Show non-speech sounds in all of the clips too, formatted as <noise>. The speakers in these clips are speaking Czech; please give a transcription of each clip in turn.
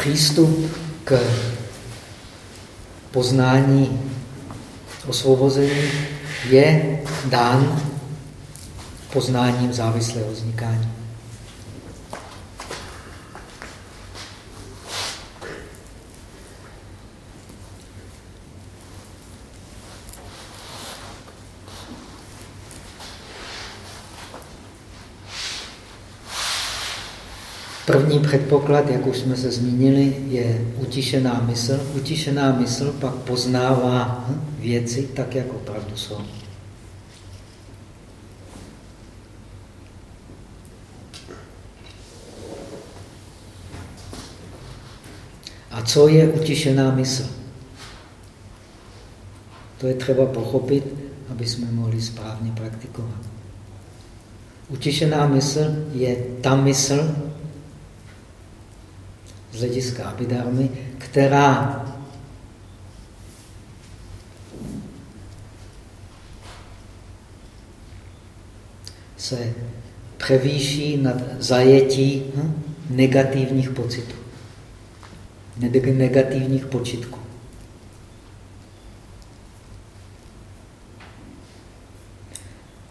přístup k poznání osvobození je dán poznáním závislého vznikání. První předpoklad, jak už jsme se zmínili, je utišená mysl. Utišená mysl pak poznává věci tak, jak opravdu jsou. A co je utišená mysl? To je třeba pochopit, aby jsme mohli správně praktikovat. Utišená mysl je ta mysl, z hlediska abidarmy, která se převýší nad zajetí hm, negativních pocitů, negativních počitků.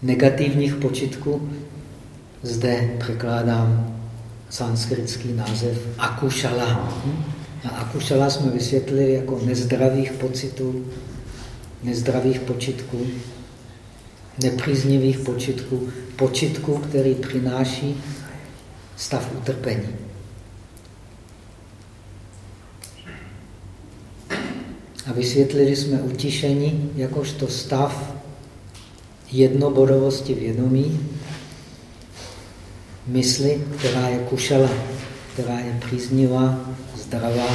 Negativních počitků zde překládám sanskritský název akušala. A akušala jsme vysvětlili jako nezdravých pocitů, nezdravých počitků, nepříznivých počitků, počitků, který přináší stav utrpení. A vysvětlili jsme utišení jakožto stav jednobodovosti vědomí, mysli, která je kušela, která je příznivá, zdravá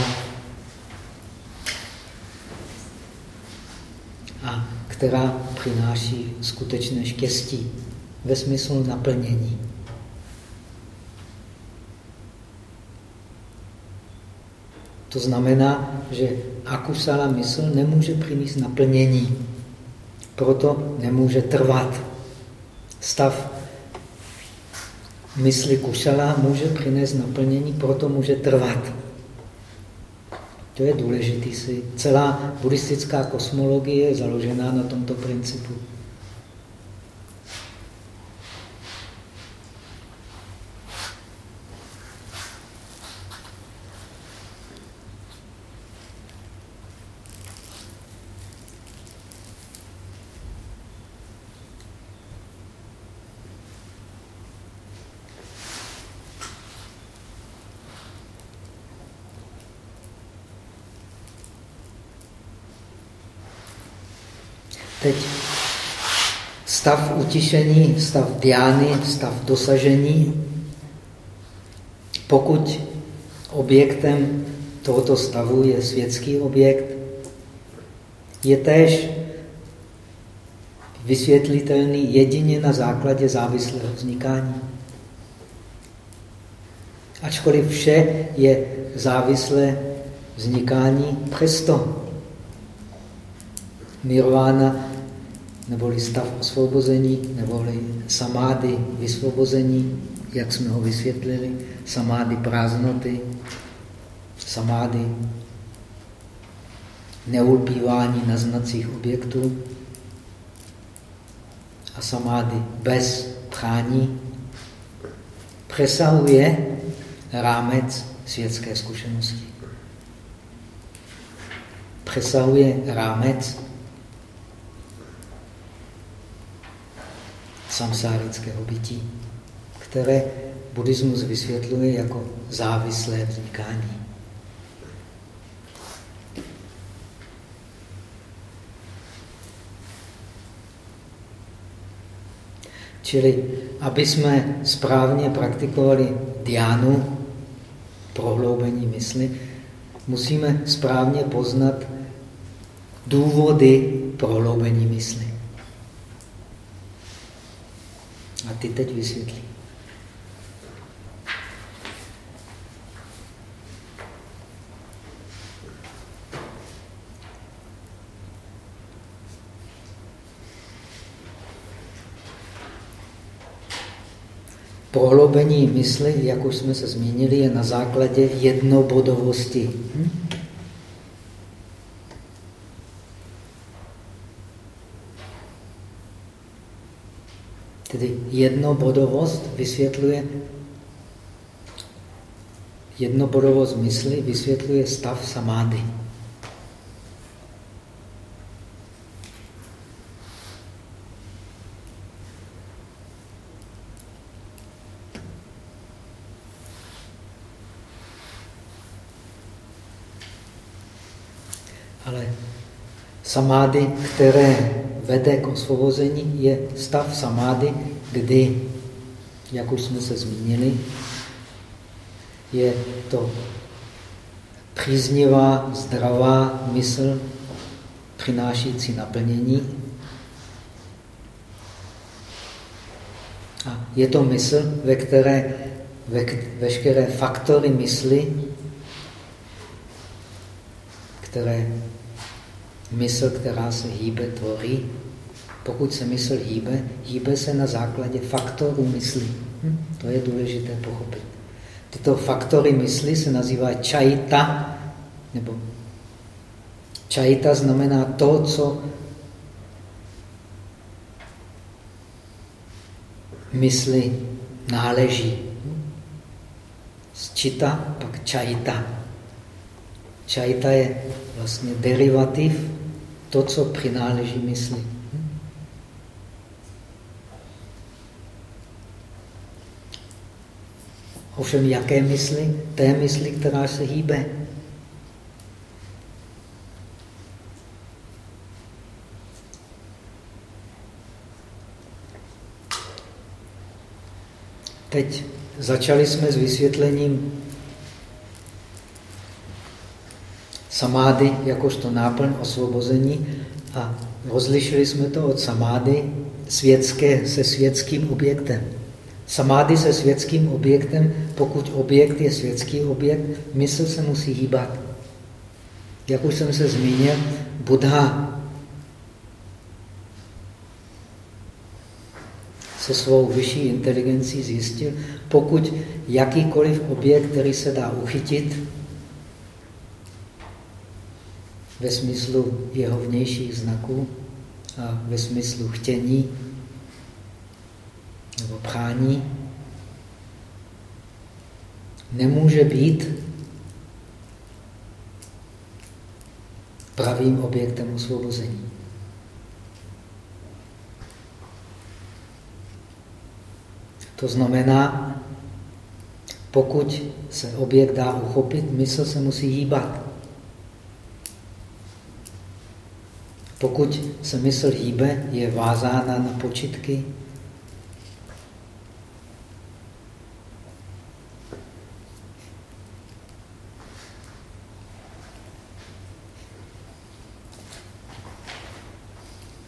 a která přináší skutečné štěstí ve smyslu naplnění. To znamená, že akusala mysl nemůže přinést naplnění, proto nemůže trvat. Stav mysli kušala může přinést naplnění, proto může trvat. To je důležitý si. Celá buddhistická kosmologie je založená na tomto principu. Teď stav utišení, stav diány, stav dosažení. Pokud objektem tohoto stavu je světský objekt, je též vysvětlitelný jedině na základě závislého vznikání. Ačkoliv vše je závislé vznikání, přesto nirvana neboli stav osvobození, neboli samády vysvobození, jak jsme ho vysvětlili, samády prázdnoty, samády neulpívání na znacích objektů a samády bez prání přesahuje rámec světské zkušenosti. Přesahuje rámec samsárického bytí, které buddhismus vysvětluje jako závislé vznikání. Čili, aby jsme správně praktikovali diánu, prohloubení mysli, musíme správně poznat důvody prohloubení mysli. A ty teď vysvětlí. prohloubení mysli, jak už jsme se zmínili, je na základě jednobodovosti. Hm? Tedy jednobodovost vysvětluje jednobodovost mysli vysvětluje stav samády. Ale samády, které vede k osvobození, je stav samády, kdy, jak už jsme se zmínili, je to příznivá, zdravá mysl, přinášící naplnění. A je to mysl, ve které ve, veškeré faktory mysli, které mysl, která se hýbe, tvoří. Pokud se mysl hýbe, hýbe se na základě faktorů mysli. Hm? To je důležité pochopit. Tyto faktory mysli se nazývá čajita, nebo čajita znamená to, co mysli náleží. Z čita pak čajita. Čajita je vlastně derivativ to, co přináleží mysli. Ovšem jaké mysli? Té mysli, která se hýbe. Teď začali jsme s vysvětlením samády jakožto náplň osvobození a rozlišili jsme to od samády světské se světským objektem. Samády se světským objektem, pokud objekt je světský objekt, mysl se musí hýbat. Jak už jsem se zmínil, Buddha se svou vyšší inteligencí zjistil, pokud jakýkoliv objekt, který se dá uchytit, ve smyslu jeho vnějších znaků a ve smyslu chtění nebo prání, nemůže být pravým objektem osvobození. To znamená, pokud se objekt dá uchopit, mysl se musí hýbat. Pokud se mysl hýbe, je vázána na počitky.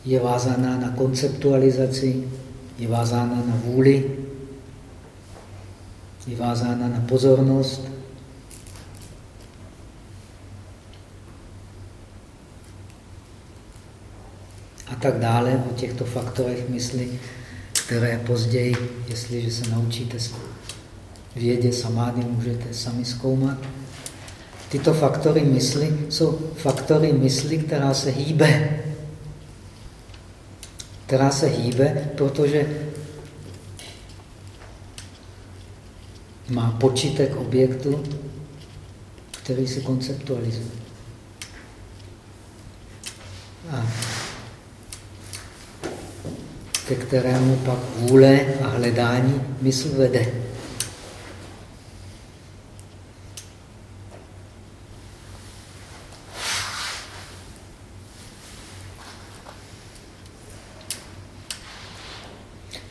Je vázána na konceptualizaci, je vázána na vůli, je vázána na pozornost, a tak dále, o těchto faktorech mysli, které později, jestliže se naučíte vědě samády, můžete sami zkoumat. Tyto faktory mysli jsou faktory mysli, která se hýbe. Která se hýbe, protože má počítek objektu, který se konceptualizuje. A ke kterému pak vůle a hledání mysl vede.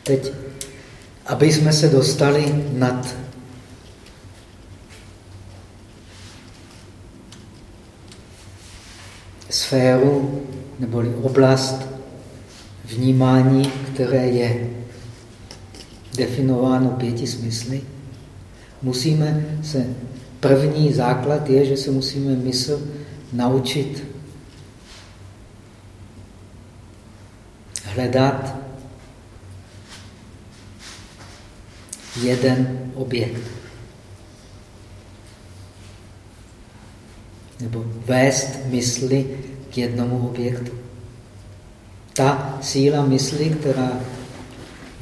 Teď, aby jsme se dostali nad sféru neboli oblast vnímání, které je definováno pěti smysly, musíme se, první základ je, že se musíme mysl naučit hledat jeden objekt. Nebo vést mysli k jednomu objektu. Ta síla mysli, která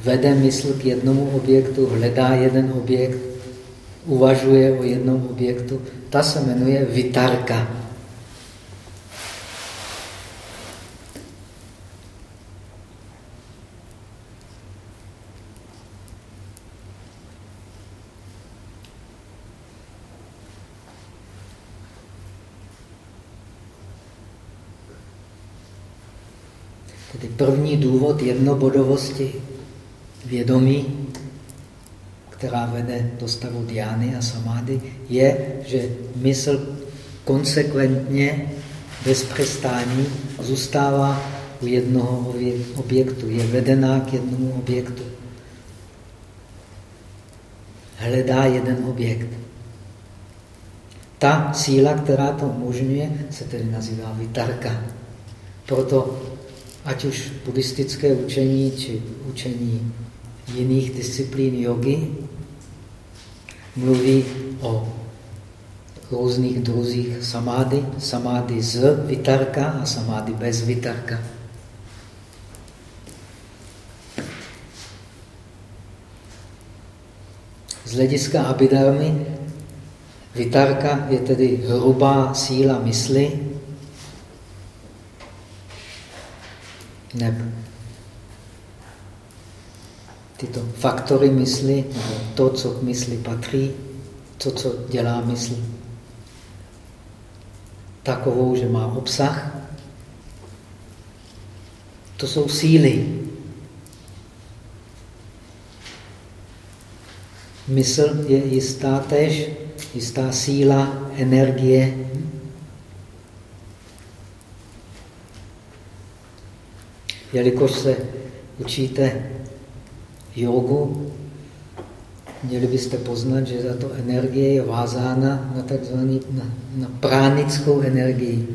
vede mysl k jednomu objektu, hledá jeden objekt, uvažuje o jednom objektu, ta se jmenuje vitarka. Tedy první důvod jednobodovosti vědomí, která vede do stavu diány a samády, je, že mysl konsekventně, bez přestání, zůstává u jednoho objektu, je vedená k jednomu objektu. Hledá jeden objekt. Ta síla, která to umožňuje, se tedy nazývá vitarka. Proto ať už buddhistické učení, či učení jiných disciplín jogy, mluví o různých druzích samády, samády z vitarka a samády bez vitarka. Z hlediska abidarmy vitarka je tedy hrubá síla mysli, neb tyto faktory mysli, nebo to, co k mysli patří, to, co dělá mysl takovou, že má obsah, to jsou síly. Mysl je jistá tež, jistá síla, energie, Jelikož se učíte jogu, měli byste poznat, že tato energie je vázána na takzvaný na, na pránickou energii.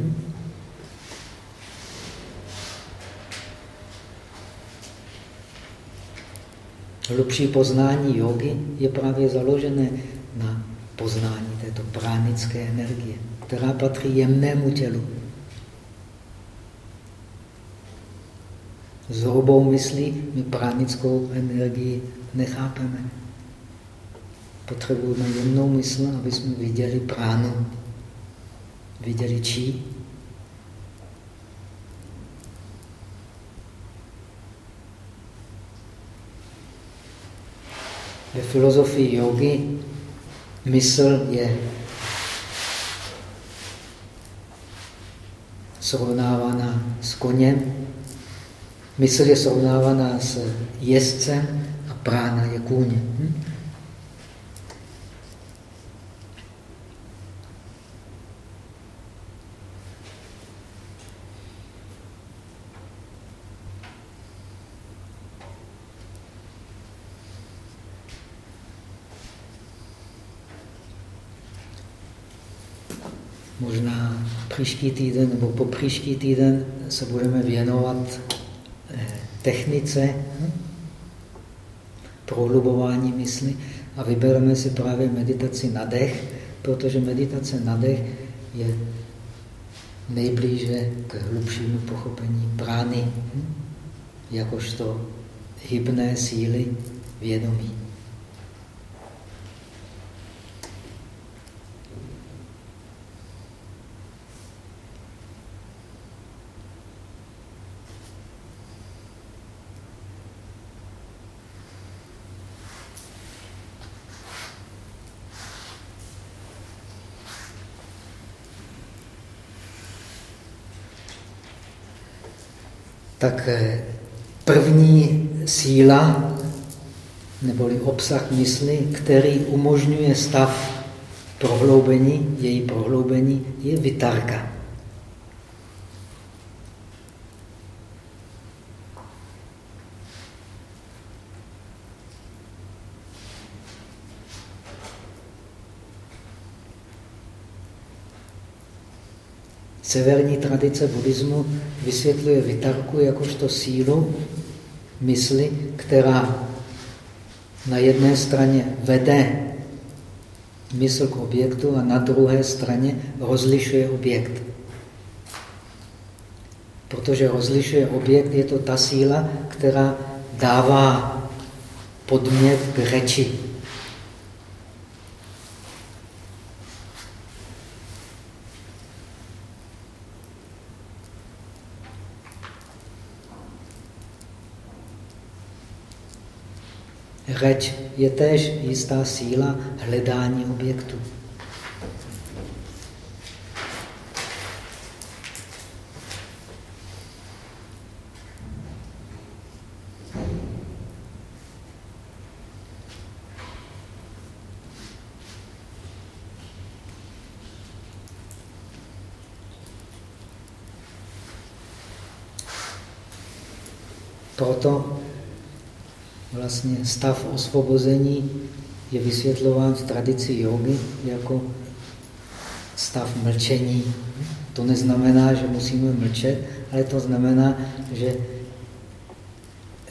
Hlubší poznání jogy je právě založené na poznání této pránické energie, která patří jemnému tělu. S hrubou myslí my pránickou energii nechápeme. Potřebujeme jemnou mysl, aby jsme viděli pránu, viděli čí. Ve filozofii jogy mysl je srovnávána s koněm, Mysl je srovnávaná s jezdcem a prána je kůň. Hm? Možná příští týden nebo po příští týden se budeme věnovat technice prohlubování mysli a vybereme si právě meditaci na dech, protože meditace na dech je nejblíže k hlubšímu pochopení prány, jakožto hybné síly vědomí. Tak eh, první síla, neboli obsah mysli, který umožňuje stav prohloubení, její prohloubení, je vitarka. Severní tradice buddhismu vysvětluje vitarku jakožto sílu mysli, která na jedné straně vede mysl k objektu a na druhé straně rozlišuje objekt. Protože rozlišuje objekt, je to ta síla, která dává podmět k řeči. Řeč je též jistá síla hledání objektu. Proto vlastně stav osvobození je vysvětlován v tradici jogy jako stav mlčení. To neznamená, že musíme mlčet, ale to znamená, že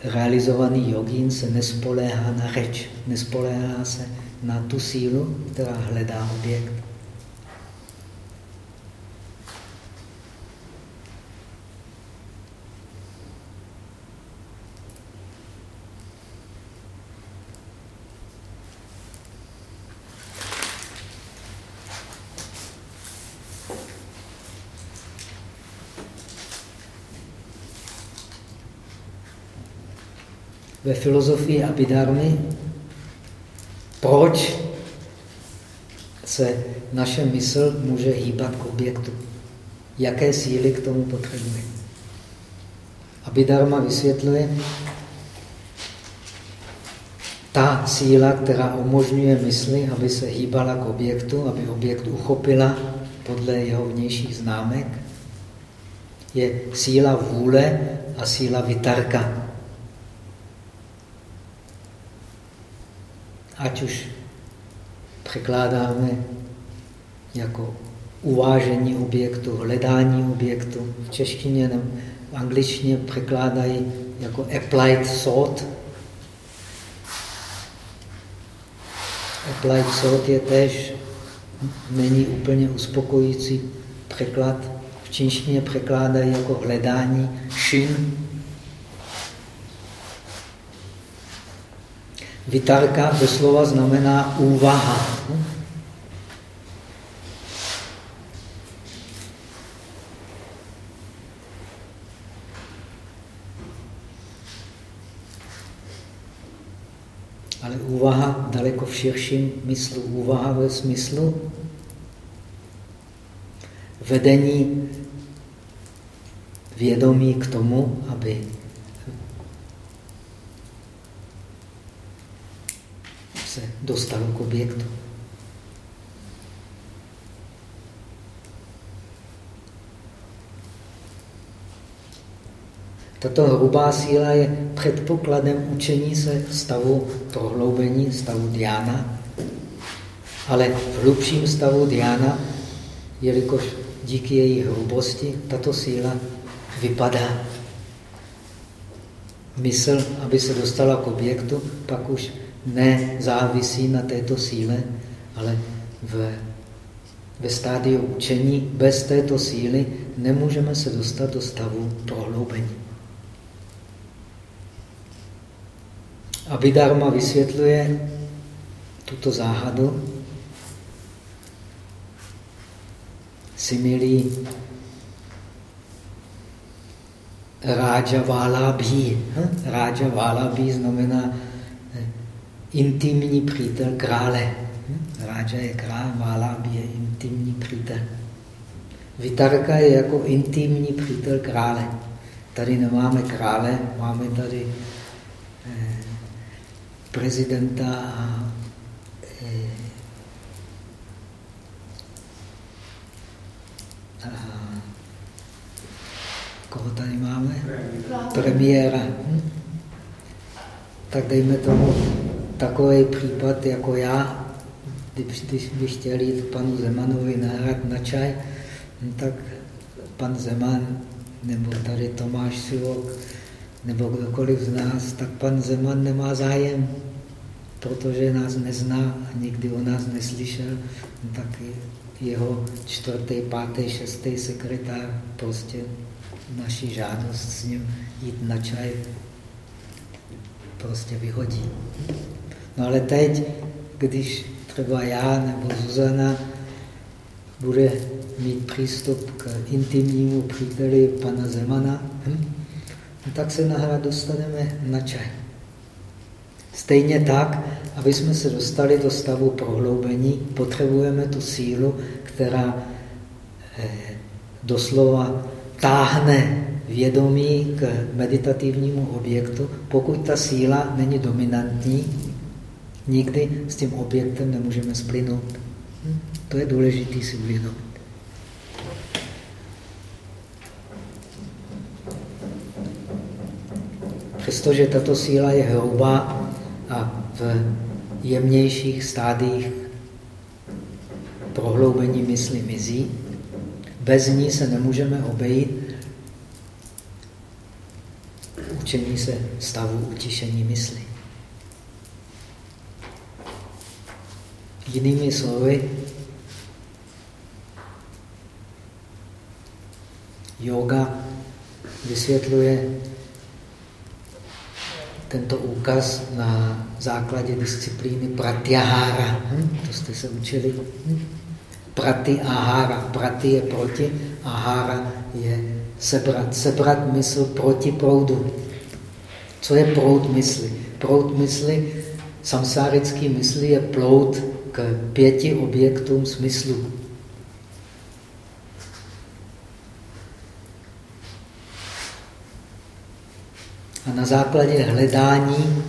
realizovaný jogín se nespoléhá na řeč, nespoléhá se na tu sílu, která hledá objekt. Ve filozofii Abhidharmy, proč se naše mysl může hýbat k objektu. Jaké síly k tomu potřebuje. Abhidharma vysvětluje, ta síla, která umožňuje mysli, aby se hýbala k objektu, aby objekt uchopila podle jeho vnějších známek, je síla vůle a síla vitarka. Ať už překládáme jako uvážení objektu, hledání objektu. V češtině nebo v angličtině překládají jako applied thought. Applied thought je tež není úplně uspokojící překlad. V čínštině překládají jako hledání šin, Vitarka doslova znamená úvaha. Ale úvaha daleko v širším myslu. Úvaha ve smyslu vedení vědomí k tomu, aby se dostalo k objektu. Tato hrubá síla je předpokladem učení se stavu prohloubení, stavu diána, ale v hlubším stavu diána, jelikož díky její hrubosti tato síla vypadá. Mysl, aby se dostala k objektu, pak už nezávisí na této síle, ale v, ve stádiu učení bez této síly nemůžeme se dostat do stavu prohloubení. Abhidharma vysvětluje tuto záhadu similí Raja Valabhi. Hm? Raja Valabhi znamená intimní přítel krále. Ráža je král, Válábí je intimní přítel. Vitarka je jako intimní přítel krále. Tady nemáme krále, máme tady eh, prezidenta a eh, a koho tady máme? Premiéra. Hm? Tak dejme tomu takový případ jako já, když, když bych chtěl jít panu Zemanovi nahrát na čaj, no tak pan Zeman nebo tady Tomáš Sivok nebo kdokoliv z nás, tak pan Zeman nemá zájem. protože nás nezná a nikdy o nás neslyšel, tak jeho čtvrtý, pátý, šestý sekretář prostě naši žádost s ním jít na čaj prostě vyhodí. No ale teď, když třeba já nebo Zuzana bude mít přístup k intimnímu příteli pana Zemana, hm? no tak se nahrad dostaneme na čaj. Stejně tak, aby jsme se dostali do stavu prohloubení, potřebujeme tu sílu, která eh, doslova táhne vědomí k meditativnímu objektu. Pokud ta síla není dominantní, nikdy s tím objektem nemůžeme splynout. Hm? To je důležité si uvědomit. Přestože tato síla je hrubá a v jemnějších stádiích prohloubení mysli mizí, bez ní se nemůžeme obejít učení se stavu utišení mysli. Jinými slovy, yoga vysvětluje tento úkaz na základě disciplíny pratyahara. Hm? To jste se učili. Hm? Praty ahara. Praty je proti, ahara je sebrat. Sebrat mysl proti proudu. Co je proud mysli? Proud mysli, samsárický mysli je plout pěti objektům smyslu. A na základě hledání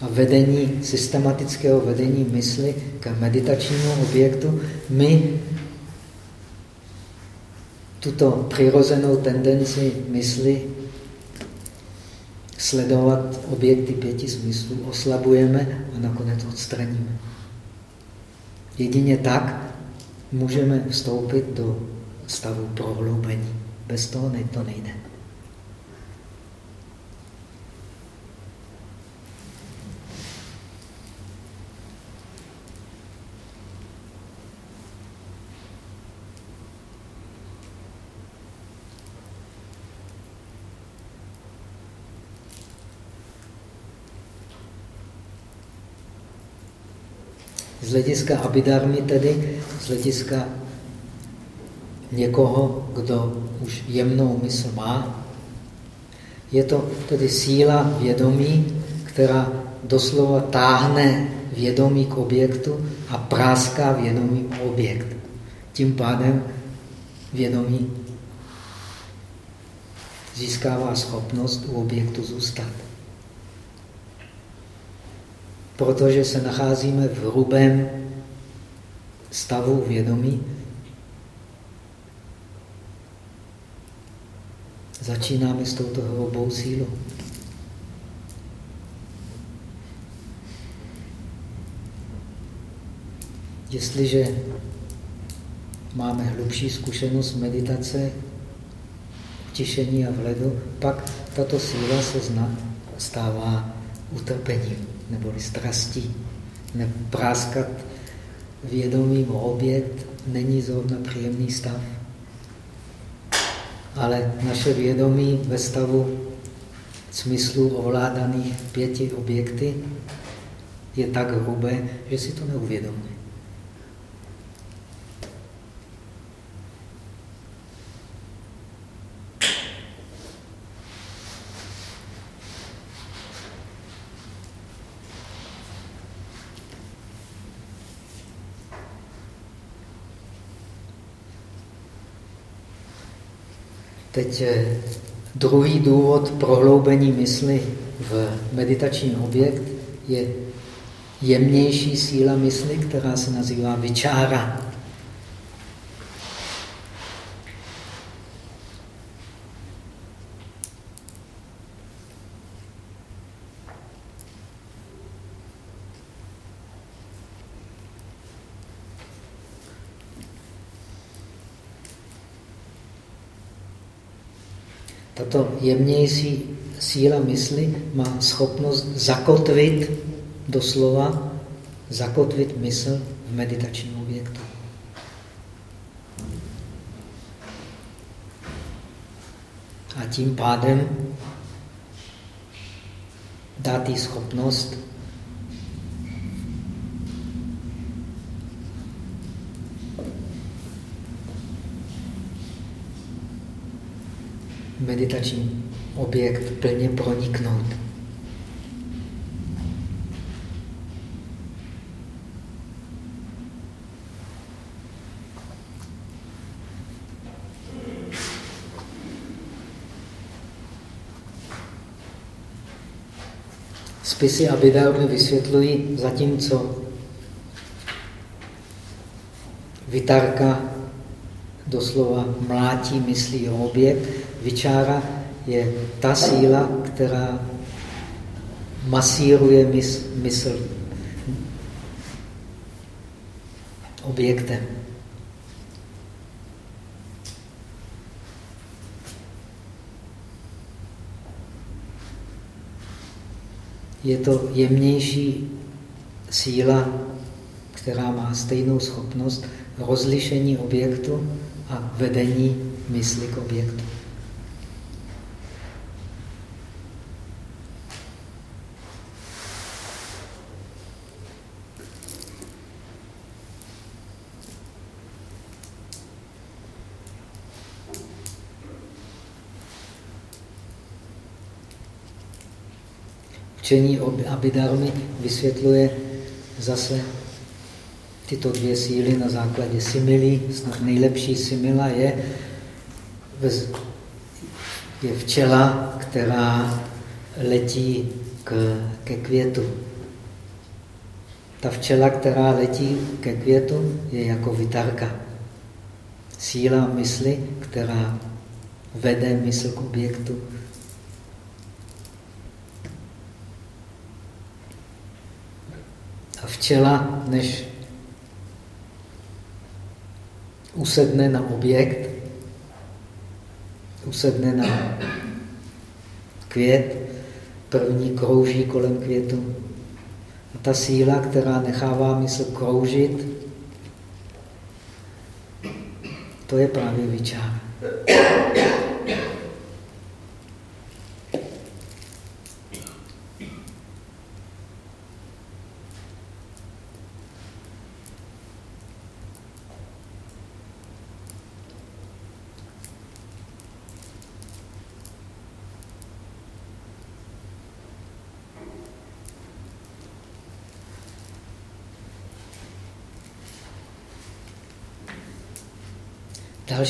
a vedení, systematického vedení mysli k meditačnímu objektu, my tuto přirozenou tendenci mysli sledovat objekty pěti smyslů, oslabujeme a nakonec odstraníme. Jedině tak můžeme vstoupit do stavu prohloubení. Bez toho to nejde. Z hlediska abidarmy tedy, z hlediska někoho, kdo už jemnou mysl má, je to tedy síla vědomí, která doslova táhne vědomí k objektu a práská vědomí objekt. Tím pádem vědomí získává schopnost u objektu zůstat protože se nacházíme v hrubém stavu vědomí, začínáme s touto hrubou sílou. Jestliže máme hlubší zkušenost meditace, tišení a vledu, pak tato síla se zna, stává utrpením neboli strastí. Nepráskat vědomím objekt není zrovna příjemný stav. Ale naše vědomí ve stavu smyslu ovládaných pěti objekty je tak hrubé, že si to neuvědomuje. Teď druhý důvod prohloubení mysli v meditační objekt je jemnější síla mysli, která se nazývá vyčára. Tato jemnější síla mysli má schopnost zakotvit doslova zakotvit mysl v meditačním objektu. A tím pádem dát jí schopnost meditační objekt plně proniknout. Spisy Abhidharmy vysvětlují, zatímco Vitarka doslova mlátí myslí o objekt, Vyčára je ta síla, která masíruje mysl, mysl objektem. Je to jemnější síla, která má stejnou schopnost rozlišení objektu a vedení mysli k objektu. Učení Abhidharmy vysvětluje zase tyto dvě síly na základě similí. Snad nejlepší simila je, je včela, která letí k, ke květu. Ta včela, která letí ke květu, je jako vitarka. Síla mysli, která vede mysl k objektu. Včela, než usedne na objekt, usedne na květ, první krouží kolem květu. A ta síla, která nechává mysl kroužit, to je právě vyčár.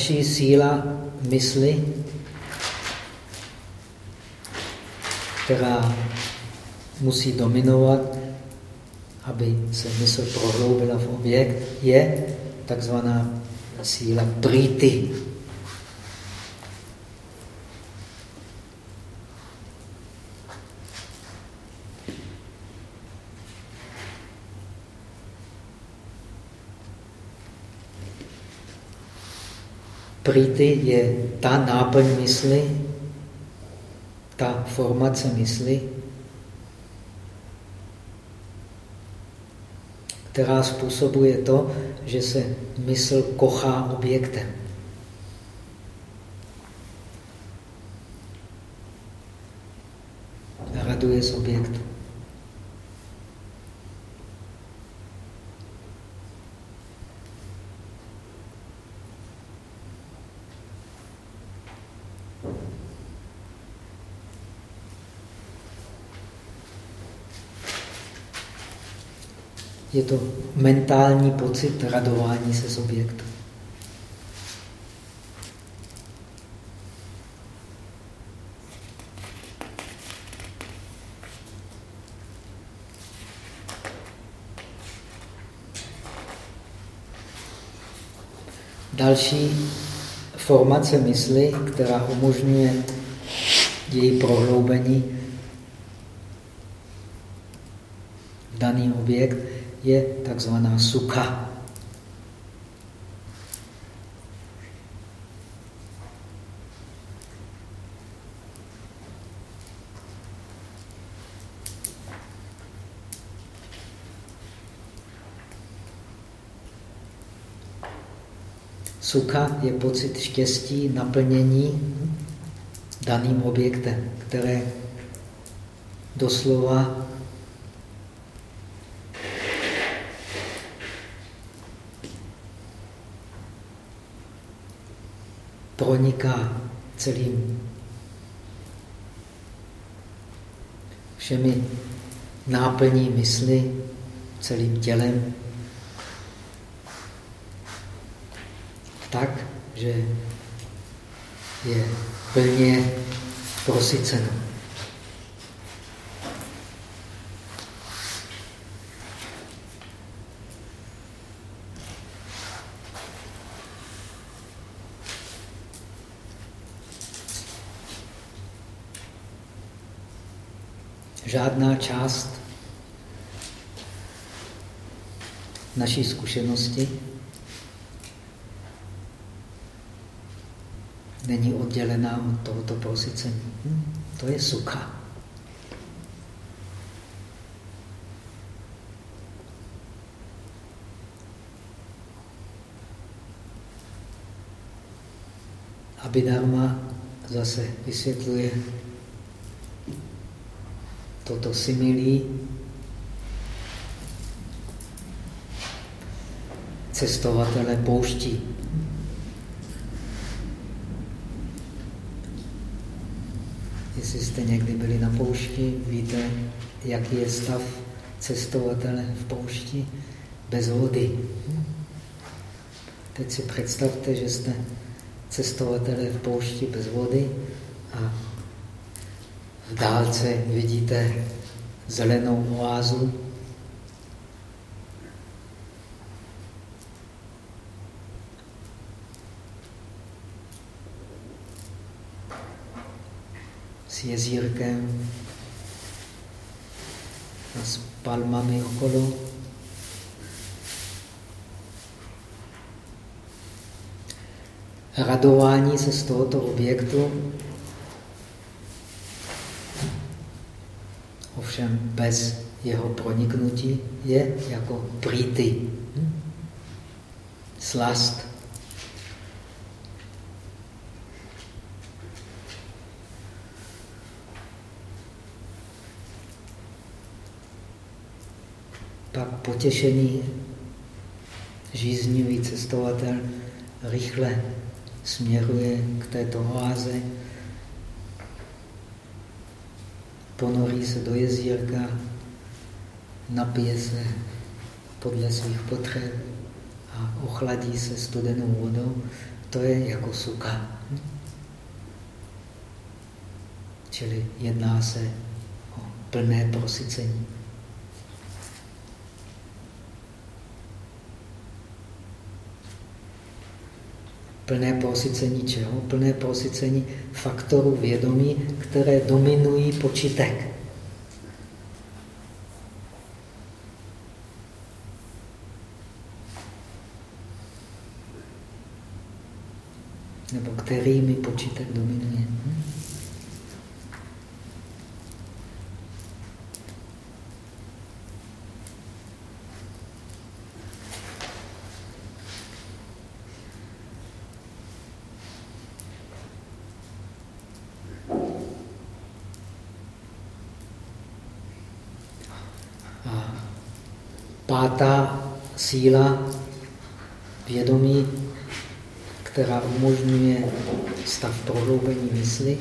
Další síla mysli, která musí dominovat, aby se mysl prohloubila v objekt, je takzvaná síla brity. Prity je ta náplň mysli, ta formace mysli, která způsobuje to, že se mysl kochá objektem. Raduje z objektu. Je to mentální pocit radování se z objektu. Další formace mysli, která umožňuje její prohloubení v daný objekt, je takzvaná suka. Sucha je pocit štěstí, naplnění daným objektem, které doslova proniká celým všemi náplní mysli, celým tělem, tak, že je plně prosyceno. Žádná část naší zkušenosti není oddělená od tohoto prosycení. Hm, to je sucha. Abhidharma zase vysvětluje toto similí cestovatele pouští. Jestli jste někdy byli na poušti, víte, jaký je stav cestovatele v poušti bez vody. Teď si představte, že jste cestovatele v poušti bez vody a dálce vidíte zelenou oázu. S jezírkem a s palmami okolo. Radování se z tohoto objektu ovšem bez jeho proniknutí je jako prýty. Slast. Pak potěšení žíznivý cestovatel rychle směruje k této oáze, ponorí se do jezírka, napije se podle svých potřeb a ochladí se studenou vodou, to je jako suka. Čili jedná se o plné prosycení. Plné prosycení čeho? Plné prosycení faktorů vědomí, které dominují počitek. Nebo kterými počitek dominuje. Hm? pátá síla vědomí, která umožňuje stav prohloubení mysli,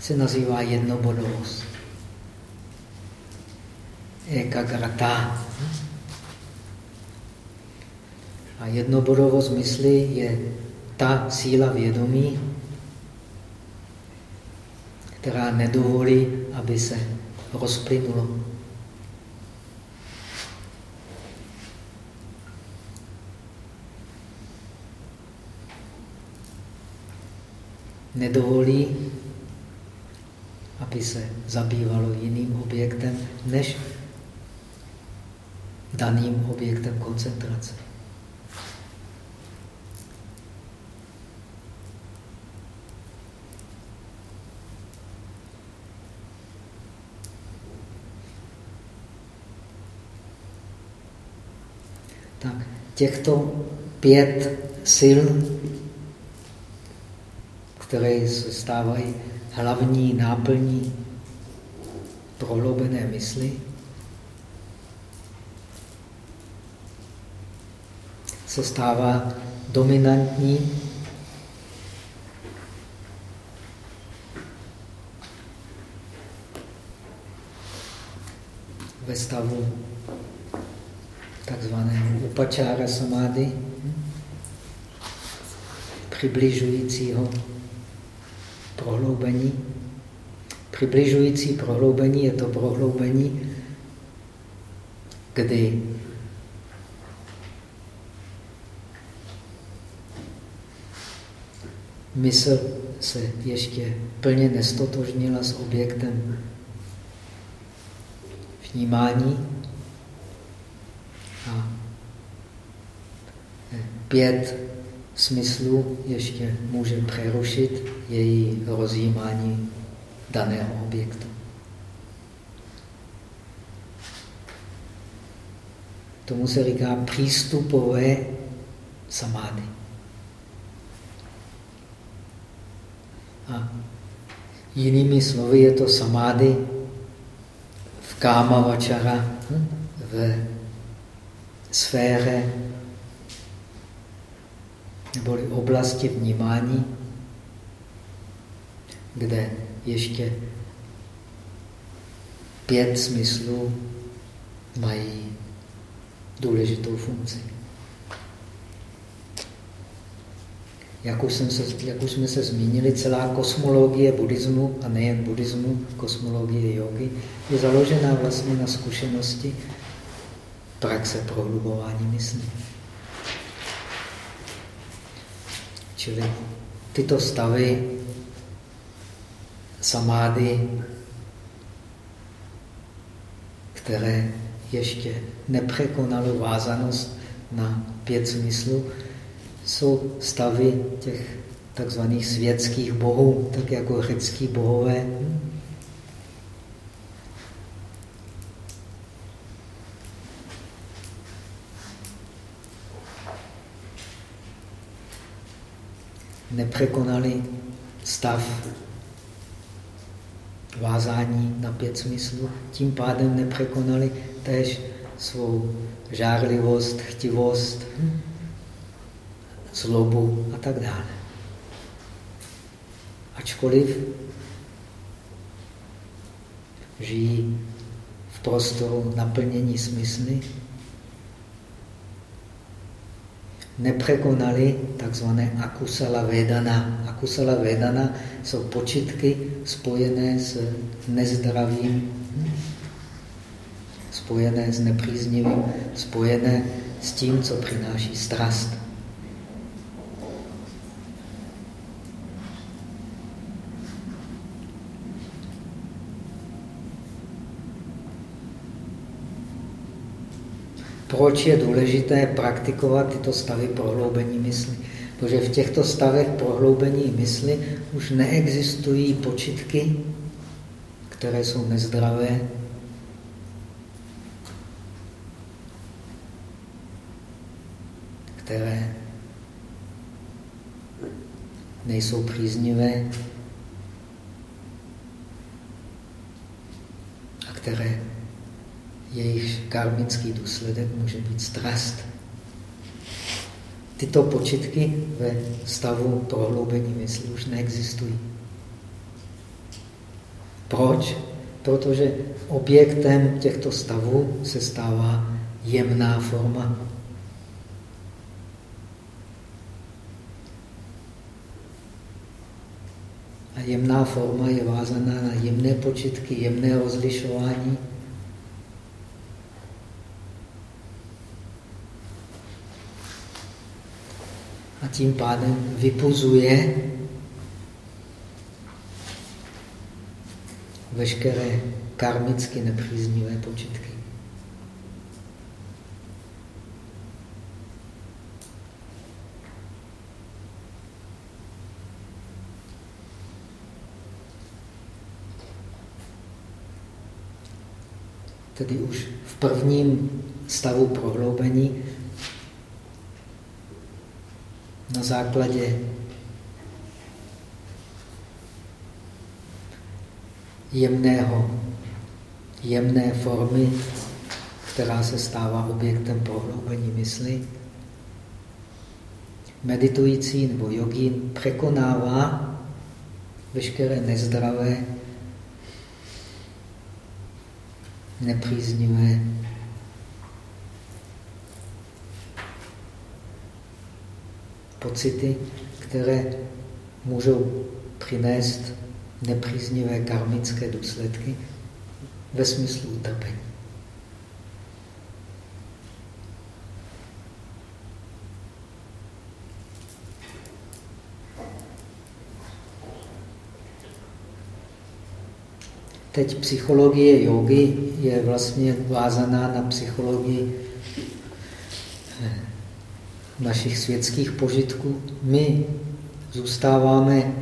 se nazývá jednobodovost. Ekagrata. A jednobodovost mysli je ta síla vědomí, která nedovolí, aby se rozplynulo. Nedovolí, aby se zabývalo jiným objektem, než daným objektem koncentrace. Tak, těchto pět sil, které se stávají hlavní náplní prohloubené mysli, se stává dominantní. Ve stavu takzvaného upačára samády, přibližujícího prohloubení. Přibližující prohloubení je to prohloubení, kdy mysl se ještě plně nestotožnila s objektem vnímání a pět smyslů ještě může přerušit její rozjímání daného objektu. Tomu se říká přístupové samády. A jinými slovy je to samády v káma vačara, hm, v sféře neboli oblasti vnímání, kde ještě pět smyslů mají důležitou funkci. Jak už, jsem se, jak už jsme se zmínili, celá kosmologie buddhismu, a nejen buddhismu, kosmologie jogy, je založená vlastně na zkušenosti praxe prohlubování mysli. Čili tyto stavy samády, které ještě nepřekonaly vázanost na pět smyslů, jsou stavy těch takzvaných světských bohů, tak jako řecký bohové. Nepřekonali stav vázání na pět smyslů, tím pádem nepřekonali též svou žárlivost, chtivost, zlobu a tak dále. Ačkoliv žijí v prostoru naplnění smysly, nepřekonali takzvané akusala vedana. Akusala vedana jsou počitky spojené s nezdravým, spojené s nepříznivým, spojené s tím, co přináší strast. Proč je důležité praktikovat tyto stavy prohloubení mysli? Protože v těchto stavech prohloubení mysli už neexistují počitky, které jsou nezdravé, které nejsou příznivé a které jejich karmický důsledek může být strast. Tyto počitky ve stavu prohloubení mysli už neexistují. Proč? Protože objektem těchto stavů se stává jemná forma. A jemná forma je vázaná na jemné počitky, jemné rozlišování, a tím pádem vypuzuje veškeré karmicky nepříznivé počitky. Tedy už v prvním stavu prohloubení na základě jemného, jemné formy, která se stává objektem prohloubení mysli, meditující nebo jogín překonává veškeré nezdravé, nepříznivé pocity, které můžou přinést nepříznivé karmické důsledky ve smyslu utrpení. Teď psychologie jogy je vlastně vázaná na psychologii eh, našich světských požitků. My zůstáváme,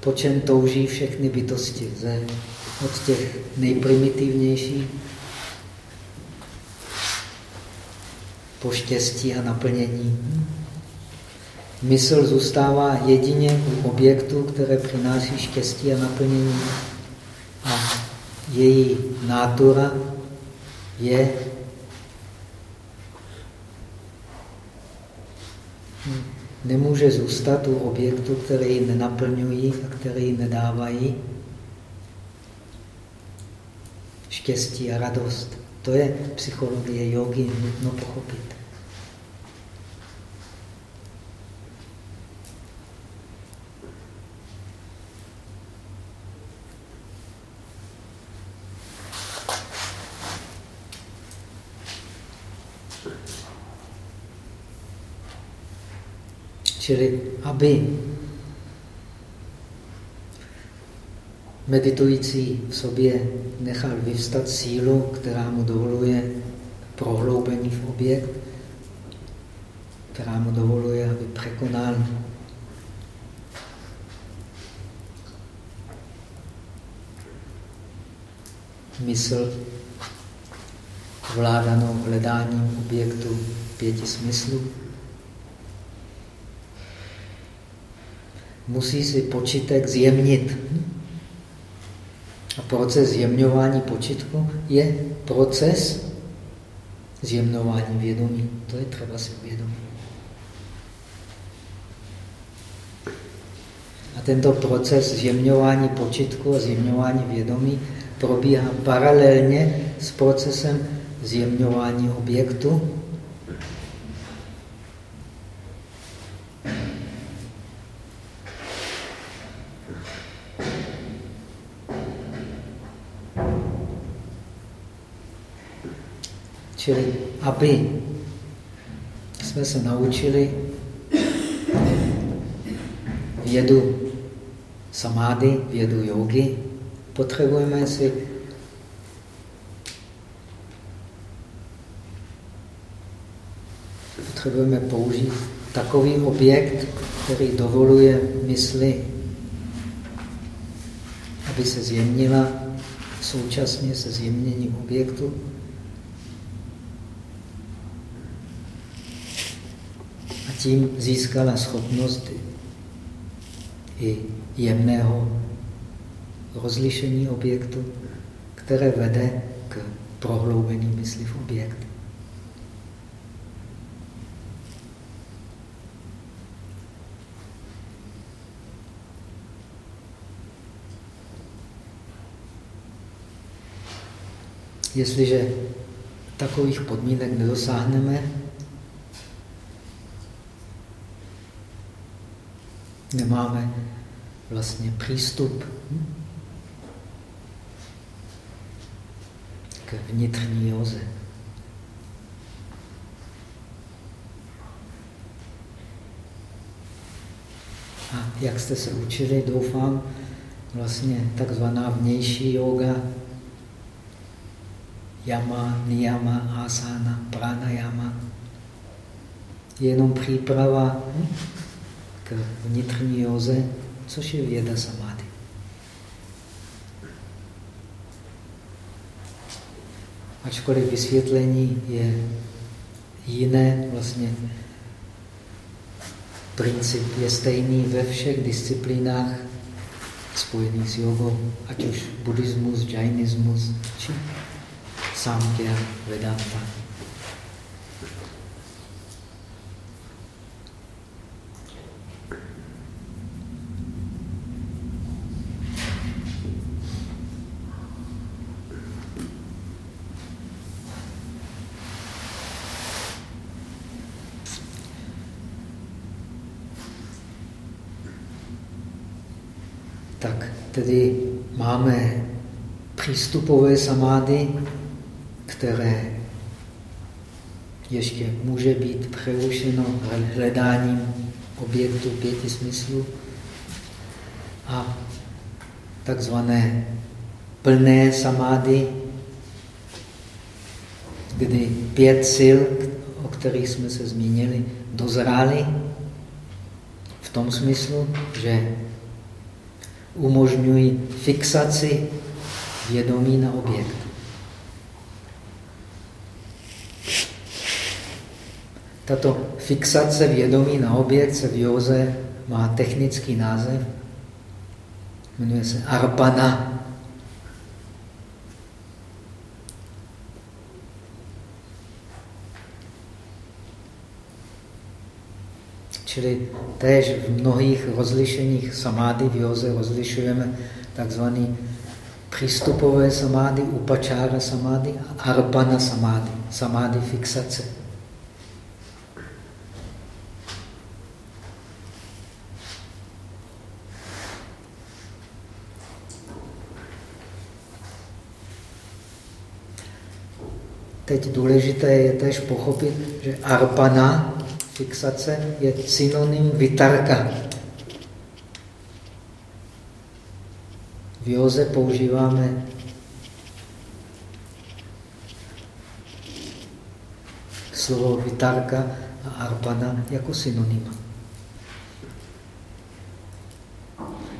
po čem touží všechny bytosti, ze, od těch nejprimitivnějších po štěstí a naplnění. Mysl zůstává jedině u objektu, které přináší štěstí a naplnění. A její nátura je nemůže zůstat u objektu, které ji nenaplňují a které ji nedávají štěstí a radost. To je psychologie jogy nutno pochopit. Čili aby meditující v sobě nechal vyvstat sílu, která mu dovoluje prohloubení v objekt, která mu dovoluje, aby překonal mysl vládanou hledáním objektu pěti smyslů. Musí si počítek zjemnit. A proces zjemňování počítku je proces zjemňování vědomí. To je třeba si uvědomit. A tento proces zjemňování počítku a zjemňování vědomí probíhá paralelně s procesem zjemňování objektu aby jsme se naučili vědu samády, vědu jogy, potřebujeme si potřebujeme použít takový objekt, který dovoluje mysli, aby se zjemnila současně se zjemněním objektu tím získala schopnost i jemného rozlišení objektu, které vede k prohloubení mysli v objekt. Jestliže takových podmínek nedosáhneme, nemáme vlastně přístup k vnitřní joze. A jak jste se učili, doufám, vlastně takzvaná vnější yoga, yama, niyama, asana, pranayama, je jenom příprava k vnitřní józe, což je věda samády. Ačkoliv vysvětlení je jiné vlastně princip je stejný ve všech disciplínách spojených s jogou, ať už buddhismus, džajnismus, či samkhya, vedanta. Tedy máme přístupové samády, které ještě může být přerušeno hledáním objektu pěti smyslů a takzvané plné samády, kdy pět sil, o kterých jsme se zmínili, dozrály v tom smyslu, že umožňují fixaci vědomí na objekt. Tato fixace vědomí na objekt se v józe má technický název, jmenuje se arpana. Čili též v mnohých rozlišeních samády v józe rozlišujeme takzvaný přístupové samády, upačára samády a arpana samády, samády fixace. Teď důležité je tež pochopit, že arpana fixace je synonym vitarka. V józe používáme slovo vitarka a arpana jako synonyma.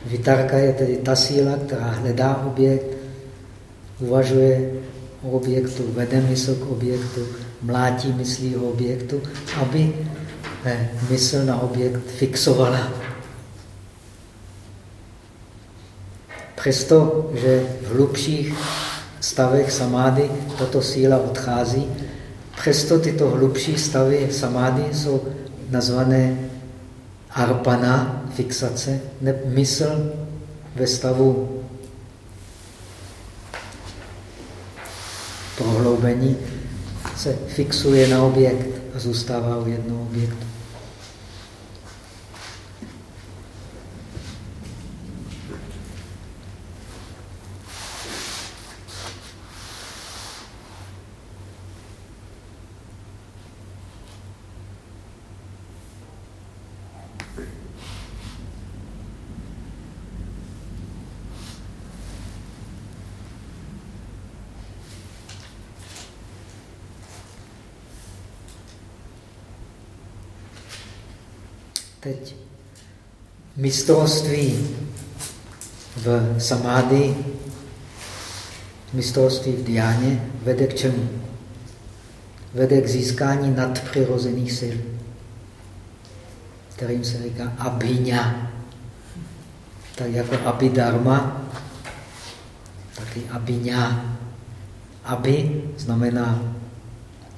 Vitarka je tedy ta síla, která hledá objekt, uvažuje o objektu, vede mysl k objektu, mlátí myslí o objektu, aby mysl na objekt fixovala. Přesto, že v hlubších stavech samády tato síla odchází, přesto tyto hlubší stavy samády jsou nazvané arpana, fixace, ne, mysl ve stavu prohloubení se fixuje na objekt a zůstává u jednoho objektu. Teď mistrovství v samády, mistrovství v diáně vede k čemu? Vede k získání nadpřirozených sil, kterým se říká abhiňa. Tak jako abhidharma, taky abhiňa. Abhi znamená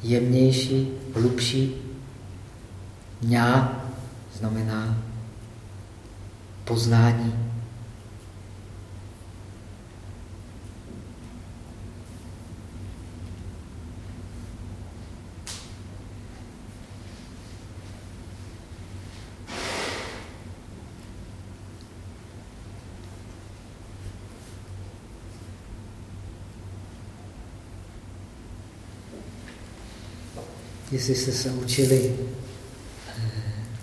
jemnější, hlubší, ňá znamená poznání. Jestli jste se učili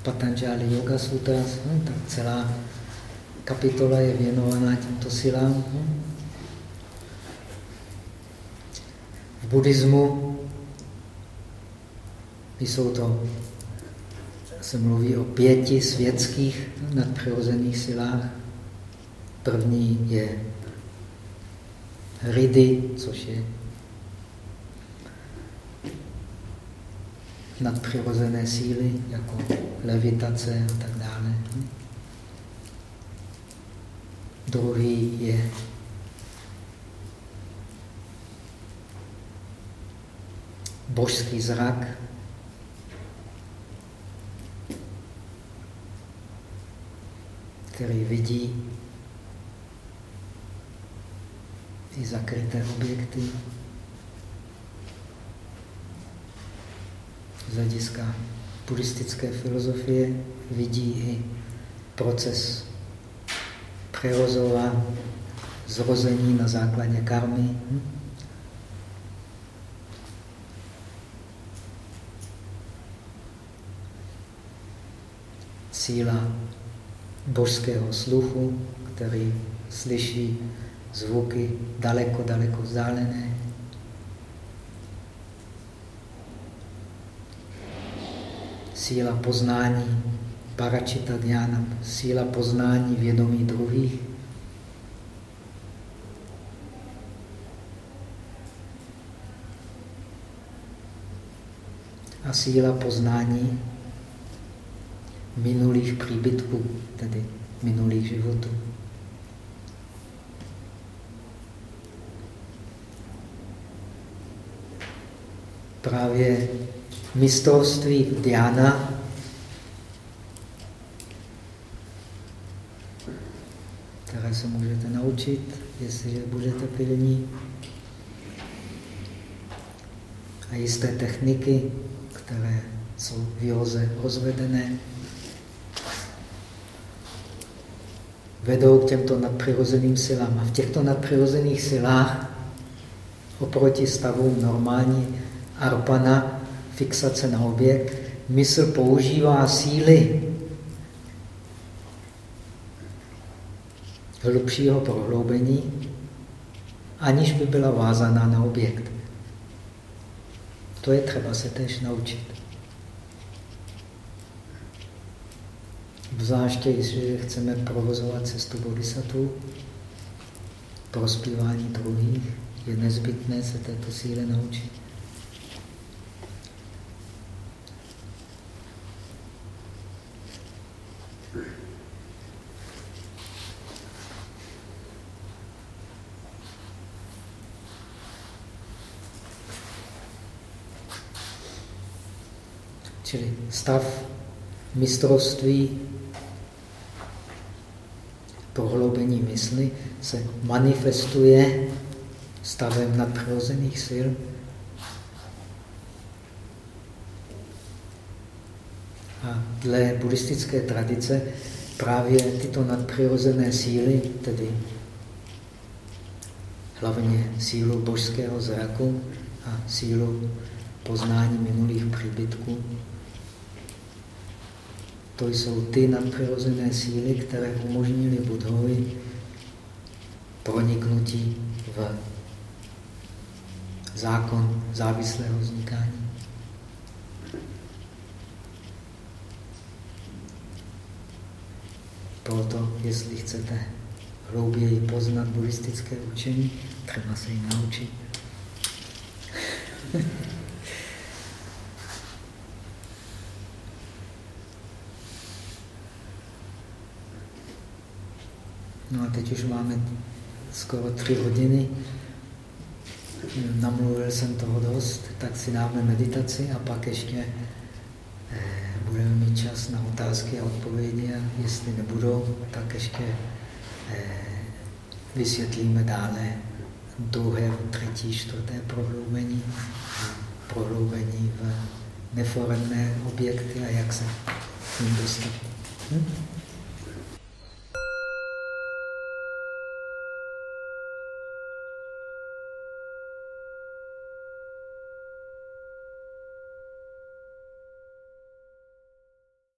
Patanjali Yoga Sutras, hm, tak celá kapitola je věnovaná těmto silám. V buddhismu jsou to, se mluví o pěti světských nadpřirozených silách. První je Ridy, což je nadpřirozené síly, jako levitace a tak dále. Druhý je božský zrak, který vidí ty zakryté objekty z hlediska buddhistické filozofie vidí i proces přerozování, zrození na základě karmy. Síla božského sluchu, který slyší zvuky daleko, daleko vzdálené. Síla poznání, paračita dhyana, síla poznání vědomí druhých. A síla poznání minulých příbytků, tedy minulých životů. Právě mistrovství Diana které se naučit, jestliže budete pilní. A jisté techniky, které jsou v józe rozvedené, vedou k těmto nadpřirozeným silám. A v těchto nadpřirozených silách oproti stavu normální arpana, fixace na objekt, mysl používá síly hlubšího prohloubení, aniž by byla vázaná na objekt. To je třeba se tež naučit. Zvláště, jestliže chceme provozovat cestu bodhisattva, prospívání druhých, je nezbytné se této síle naučit. Čili stav mistrovství prohloubení mysli se manifestuje stavem nadpřirozených sil. A dle buddhistické tradice právě tyto nadpřirozené síly, tedy hlavně sílu božského zraku a sílu poznání minulých příbytků, to jsou ty nadpřirozené síly, které umožnily Budhovi proniknutí v zákon závislého vznikání. Proto, jestli chcete hlouběji poznat buddhistické učení, třeba se ji naučit. <laughs> No a teď už máme skoro tři hodiny. Namluvil jsem toho dost, tak si dáme meditaci a pak ještě eh, budeme mít čas na otázky a odpovědi a jestli nebudou, tak ještě eh, vysvětlíme dále druhé, třetí, čtvrté prohloubení, prohloubení v neforemné objekty a jak se k ním dostat. Hm?